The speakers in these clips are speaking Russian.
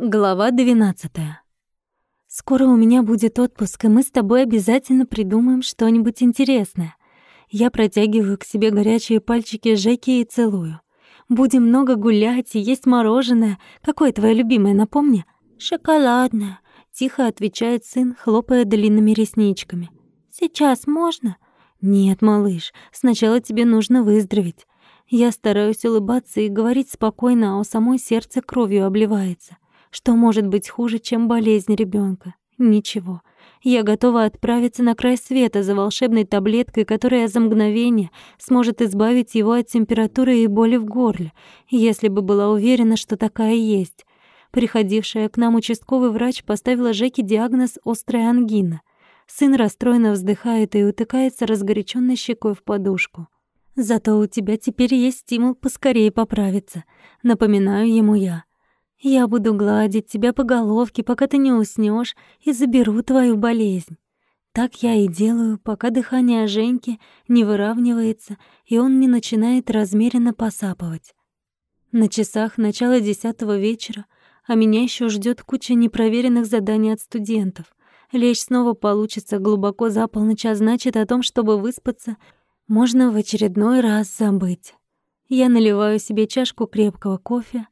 Глава 12. Скоро у меня будет отпуск, и мы с тобой обязательно придумаем что-нибудь интересное. Я протягиваю к себе горячие пальчики Жеки и целую. Будем много гулять и есть мороженое. Какое твое любимое, напомни? Шоколадное, тихо отвечает сын, хлопая длинными ресничками. Сейчас можно? Нет, малыш, сначала тебе нужно выздороветь. Я стараюсь улыбаться и говорить спокойно, а у самой сердце кровью обливается. Что может быть хуже, чем болезнь ребенка? Ничего. Я готова отправиться на край света за волшебной таблеткой, которая за мгновение сможет избавить его от температуры и боли в горле, если бы была уверена, что такая есть. Приходившая к нам участковый врач поставила Жеке диагноз «острая ангина». Сын расстроенно вздыхает и утыкается разгоряченной щекой в подушку. «Зато у тебя теперь есть стимул поскорее поправиться», — напоминаю ему я. Я буду гладить тебя по головке, пока ты не уснешь, и заберу твою болезнь. Так я и делаю, пока дыхание Женьки не выравнивается, и он не начинает размеренно посапывать. На часах начало десятого вечера, а меня еще ждет куча непроверенных заданий от студентов. Лечь снова получится глубоко за полночь, а значит, о том, чтобы выспаться, можно в очередной раз забыть. Я наливаю себе чашку крепкого кофе,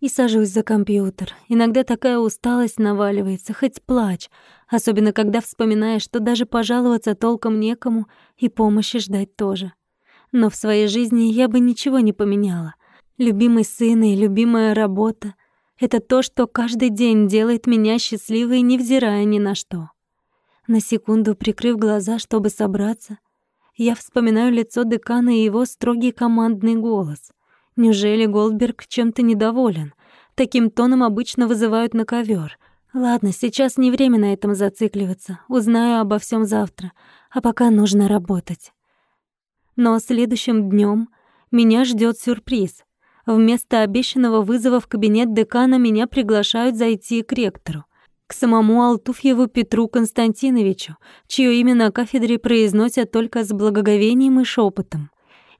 и сажусь за компьютер. Иногда такая усталость наваливается, хоть плачь, особенно когда вспоминаешь, что даже пожаловаться толком некому и помощи ждать тоже. Но в своей жизни я бы ничего не поменяла. Любимый сын и любимая работа — это то, что каждый день делает меня счастливой, невзирая ни на что. На секунду прикрыв глаза, чтобы собраться, я вспоминаю лицо декана и его строгий командный голос — Неужели Голдберг чем-то недоволен? Таким тоном обычно вызывают на ковер. Ладно, сейчас не время на этом зацикливаться. Узнаю обо всем завтра. А пока нужно работать. Но следующим днем меня ждет сюрприз. Вместо обещанного вызова в кабинет декана меня приглашают зайти к ректору к самому Алтуфьеву Петру Константиновичу, чье имя на кафедре произносят только с благоговением и шепотом.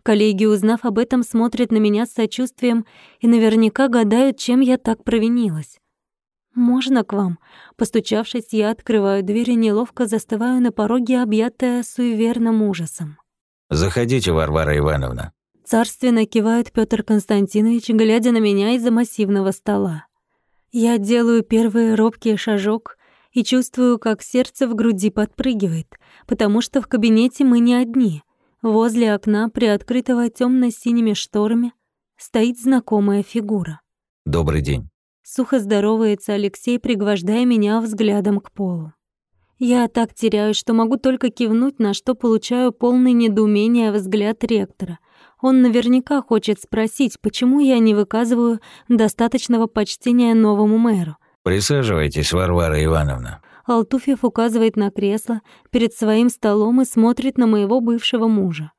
Коллеги, узнав об этом, смотрят на меня с сочувствием и наверняка гадают, чем я так провинилась. «Можно к вам?» Постучавшись, я открываю дверь и неловко застываю на пороге, объятая суеверным ужасом. «Заходите, Варвара Ивановна». Царственно кивает Петр Константинович, глядя на меня из-за массивного стола. Я делаю первый робкий шажок и чувствую, как сердце в груди подпрыгивает, потому что в кабинете мы не одни — Возле окна, приоткрытого темно-синими шторами, стоит знакомая фигура. «Добрый день». Сухо здоровается Алексей, пригвождая меня взглядом к полу. Я так теряюсь, что могу только кивнуть, на что получаю полный недоумения взгляд ректора. Он наверняка хочет спросить, почему я не выказываю достаточного почтения новому мэру. «Присаживайтесь, Варвара Ивановна». Алтуфьев указывает на кресло перед своим столом и смотрит на моего бывшего мужа.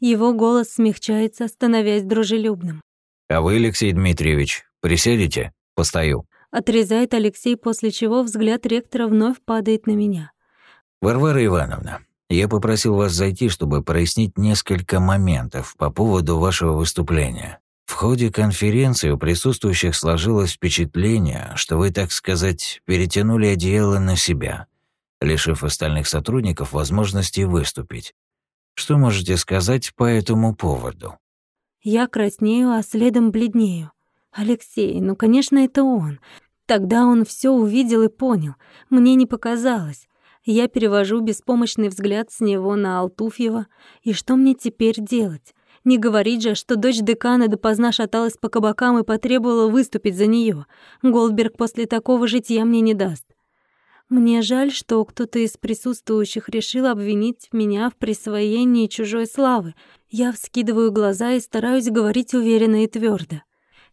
Его голос смягчается, становясь дружелюбным. «А вы, Алексей Дмитриевич, присядете? Постою». Отрезает Алексей, после чего взгляд ректора вновь падает на меня. «Варвара Ивановна, я попросил вас зайти, чтобы прояснить несколько моментов по поводу вашего выступления. Ходе конференции у присутствующих сложилось впечатление, что вы, так сказать, перетянули одеяло на себя, лишив остальных сотрудников возможности выступить. Что можете сказать по этому поводу? Я краснею, а следом бледнею. Алексей, ну, конечно, это он. Тогда он все увидел и понял. Мне не показалось. Я перевожу беспомощный взгляд с него на Алтуфьева. И что мне теперь делать? Не говорить же, что дочь декана допоздна шаталась по кабакам и потребовала выступить за нее. Голдберг после такого житья мне не даст. Мне жаль, что кто-то из присутствующих решил обвинить меня в присвоении чужой славы. Я вскидываю глаза и стараюсь говорить уверенно и твердо.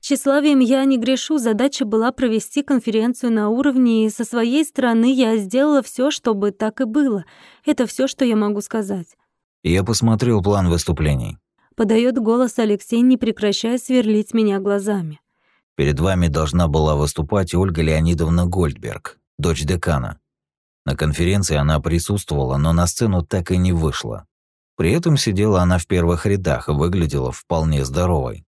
Тщеславием я не грешу, задача была провести конференцию на уровне, и со своей стороны я сделала все, чтобы так и было. Это все, что я могу сказать. Я посмотрел план выступлений подает голос Алексей, не прекращая сверлить меня глазами. Перед вами должна была выступать Ольга Леонидовна Гольдберг, дочь декана. На конференции она присутствовала, но на сцену так и не вышла. При этом сидела она в первых рядах и выглядела вполне здоровой.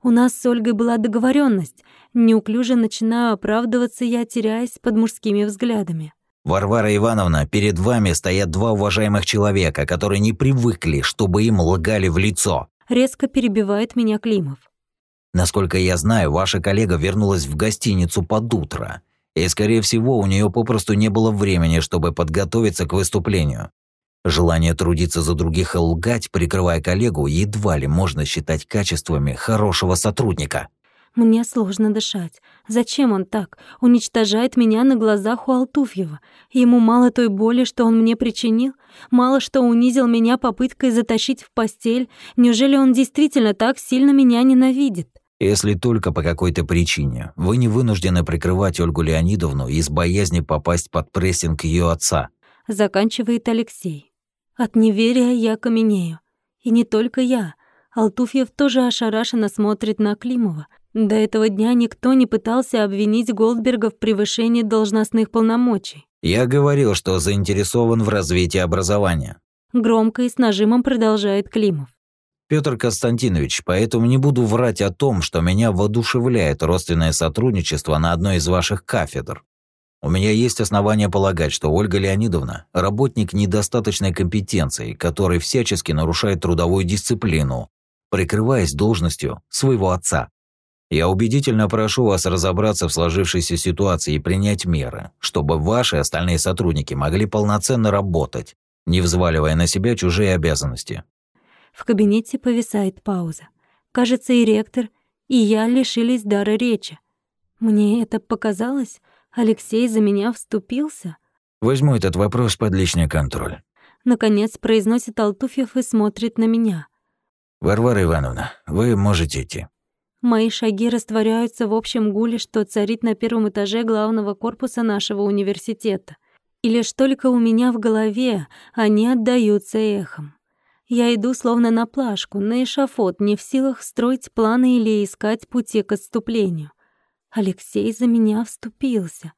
У нас с Ольгой была договоренность. Неуклюже начинаю оправдываться я, теряясь под мужскими взглядами. Варвара Ивановна, перед вами стоят два уважаемых человека, которые не привыкли, чтобы им лгали в лицо. Резко перебивает меня Климов. Насколько я знаю, ваша коллега вернулась в гостиницу под утро. И, скорее всего, у нее попросту не было времени, чтобы подготовиться к выступлению. Желание трудиться за других и лгать, прикрывая коллегу, едва ли можно считать качествами хорошего сотрудника. Мне сложно дышать. Зачем он так? Уничтожает меня на глазах у Алтуфьева. Ему мало той боли, что он мне причинил? Мало что унизил меня попыткой затащить в постель? Неужели он действительно так сильно меня ненавидит? Если только по какой-то причине вы не вынуждены прикрывать Ольгу Леонидовну из боязни попасть под прессинг ее отца. Заканчивает Алексей. От неверия я каменею. И не только я. Алтуфьев тоже ошарашенно смотрит на Климова, до этого дня никто не пытался обвинить Голдберга в превышении должностных полномочий. Я говорил, что заинтересован в развитии образования. Громко и с нажимом продолжает Климов. Петр Константинович, поэтому не буду врать о том, что меня воодушевляет родственное сотрудничество на одной из ваших кафедр. У меня есть основания полагать, что Ольга Леонидовна – работник недостаточной компетенции, который всячески нарушает трудовую дисциплину, прикрываясь должностью своего отца. Я убедительно прошу вас разобраться в сложившейся ситуации и принять меры, чтобы ваши остальные сотрудники могли полноценно работать, не взваливая на себя чужие обязанности. В кабинете повисает пауза. Кажется, и ректор, и я лишились дара речи. Мне это показалось? Алексей за меня вступился? Возьму этот вопрос под личный контроль. Наконец произносит Алтуфьев и смотрит на меня. Варвара Ивановна, вы можете идти. Мои шаги растворяются в общем гуле, что царит на первом этаже главного корпуса нашего университета. И лишь только у меня в голове они отдаются эхом. Я иду словно на плашку, на эшафот, не в силах строить планы или искать пути к отступлению. Алексей за меня вступился.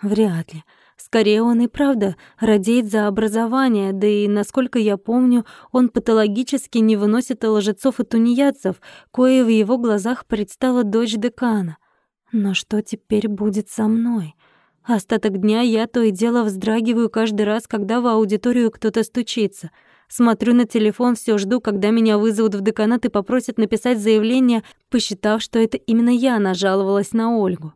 Вряд ли. Скорее, он и правда радеет за образование, да и, насколько я помню, он патологически не выносит лжецов и тунеядцев, кое в его глазах предстала дочь декана. Но что теперь будет со мной? Остаток дня я то и дело вздрагиваю каждый раз, когда в аудиторию кто-то стучится. Смотрю на телефон, все жду, когда меня вызовут в деканат и попросят написать заявление, посчитав, что это именно я нажаловалась на Ольгу.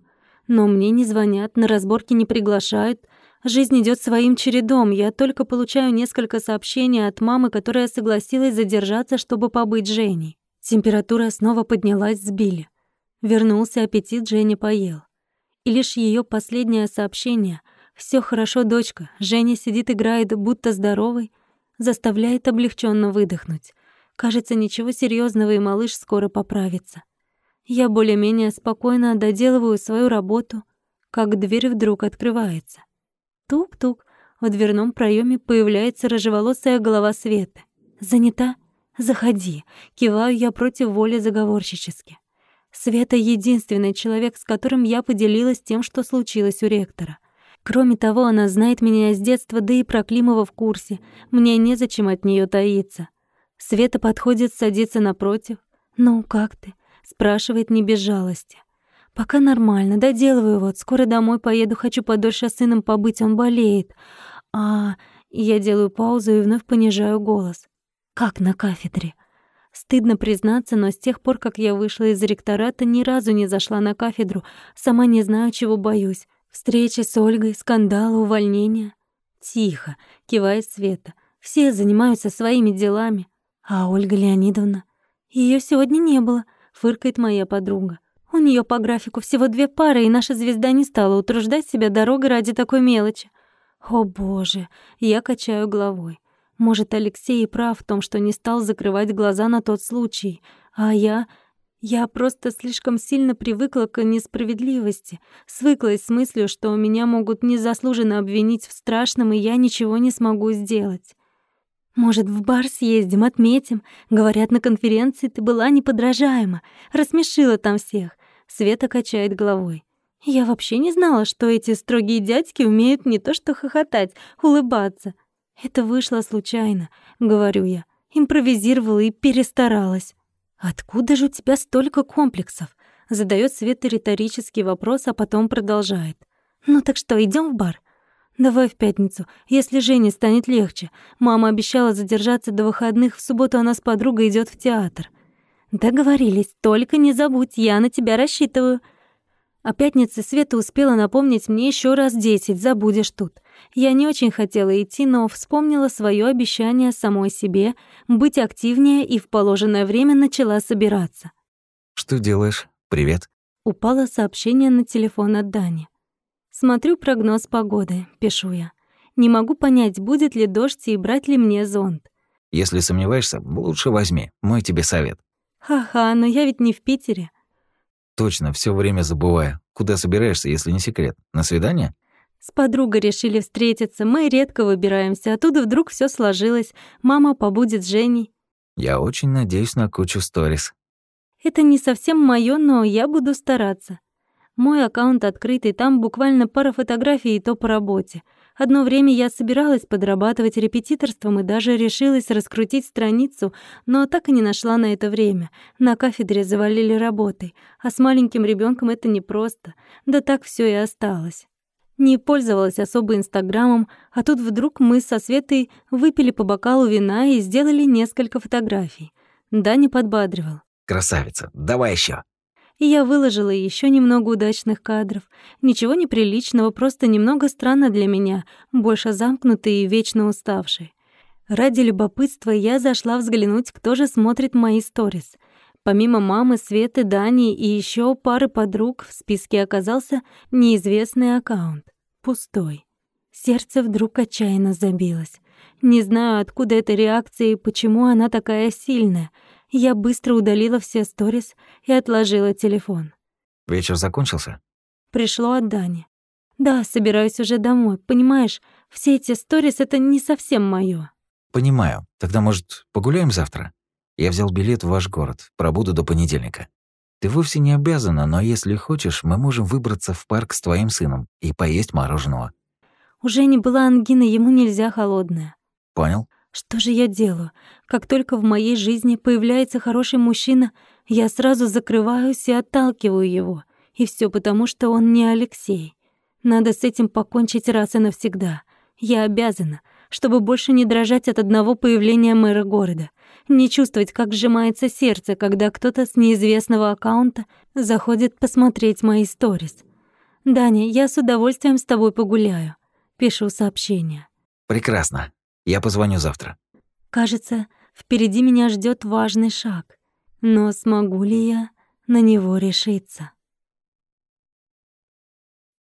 Но мне не звонят, на разборки не приглашают. Жизнь идет своим чередом. Я только получаю несколько сообщений от мамы, которая согласилась задержаться, чтобы побыть Женей. Температура снова поднялась с Билли. Вернулся аппетит, Женя поел. И лишь ее последнее сообщение «Всё хорошо, дочка, Женя сидит, играет, будто здоровый», заставляет облегченно выдохнуть. Кажется, ничего серьезного, и малыш скоро поправится. Я более-менее спокойно доделываю свою работу, как дверь вдруг открывается. Тук-тук, в дверном проеме появляется рыжеволосая голова Светы. «Занята? Заходи!» Киваю я против воли заговорщически. Света — единственный человек, с которым я поделилась тем, что случилось у ректора. Кроме того, она знает меня с детства, да и про Климова в курсе. Мне незачем от нее таиться. Света подходит, садится напротив. «Ну, как ты? Спрашивает не без жалости. Пока нормально, доделываю вот. Скоро домой поеду, хочу подольше с сыном побыть, он болеет. А я делаю паузу и вновь понижаю голос. Как на кафедре. Стыдно признаться, но с тех пор, как я вышла из ректората, ни разу не зашла на кафедру. Сама не знаю, чего боюсь. Встречи с Ольгой, скандалы, увольнения. Тихо, кивает Света. Все занимаются своими делами. А Ольга Леонидовна? Ее сегодня не было фыркает моя подруга. У нее по графику всего две пары, и наша звезда не стала утруждать себя дорогой ради такой мелочи. О боже, я качаю головой. Может, Алексей и прав в том, что не стал закрывать глаза на тот случай, а я... Я просто слишком сильно привыкла к несправедливости, свыклась с мыслью, что меня могут незаслуженно обвинить в страшном, и я ничего не смогу сделать. Может, в бар съездим, отметим? Говорят, на конференции ты была неподражаема, рассмешила там всех. Света качает головой. Я вообще не знала, что эти строгие дядьки умеют не то что хохотать, улыбаться. Это вышло случайно, говорю я. Импровизировала и перестаралась. Откуда же у тебя столько комплексов? Задает Света риторический вопрос, а потом продолжает. «Ну так что, идем в бар?» «Давай в пятницу, если Жене станет легче. Мама обещала задержаться до выходных, в субботу она с подругой идет в театр». «Договорились, только не забудь, я на тебя рассчитываю». О пятнице Света успела напомнить мне еще раз десять, забудешь тут. Я не очень хотела идти, но вспомнила свое обещание самой себе быть активнее и в положенное время начала собираться. «Что делаешь? Привет». Упало сообщение на телефон от Дани. Смотрю прогноз погоды, пишу я. Не могу понять, будет ли дождь и брать ли мне зонт. Если сомневаешься, лучше возьми, мой тебе совет. Ха-ха, но я ведь не в Питере. Точно, все время забываю. Куда собираешься, если не секрет? На свидание? С подругой решили встретиться. Мы редко выбираемся. Оттуда вдруг все сложилось. Мама побудет с Женей. Я очень надеюсь на кучу сторис. Это не совсем моё, но я буду стараться. Мой аккаунт открытый, там буквально пара фотографий и то по работе. Одно время я собиралась подрабатывать репетиторством и даже решилась раскрутить страницу, но так и не нашла на это время. На кафедре завалили работой, а с маленьким ребенком это непросто. Да так все и осталось. Не пользовалась особо Инстаграмом, а тут вдруг мы со Светой выпили по бокалу вина и сделали несколько фотографий. Даня подбадривал. «Красавица, давай еще и я выложила еще немного удачных кадров. Ничего неприличного, просто немного странно для меня, больше замкнутый и вечно уставший. Ради любопытства я зашла взглянуть, кто же смотрит мои сторис. Помимо мамы, Светы, Дани и еще пары подруг в списке оказался неизвестный аккаунт. Пустой. Сердце вдруг отчаянно забилось. Не знаю, откуда эта реакция и почему она такая сильная — я быстро удалила все сторис и отложила телефон. Вечер закончился? Пришло от Дани. Да, собираюсь уже домой. Понимаешь, все эти сторис — это не совсем моё. Понимаю. Тогда, может, погуляем завтра? Я взял билет в ваш город. Пробуду до понедельника. Ты вовсе не обязана, но если хочешь, мы можем выбраться в парк с твоим сыном и поесть мороженого. Уже не была ангина, ему нельзя холодное. Понял. Что же я делаю? Как только в моей жизни появляется хороший мужчина, я сразу закрываюсь и отталкиваю его. И все потому, что он не Алексей. Надо с этим покончить раз и навсегда. Я обязана, чтобы больше не дрожать от одного появления мэра города, не чувствовать, как сжимается сердце, когда кто-то с неизвестного аккаунта заходит посмотреть мои сторис. «Даня, я с удовольствием с тобой погуляю», — пишу сообщение. «Прекрасно. Я позвоню завтра. Кажется, впереди меня ждет важный шаг. Но смогу ли я на него решиться?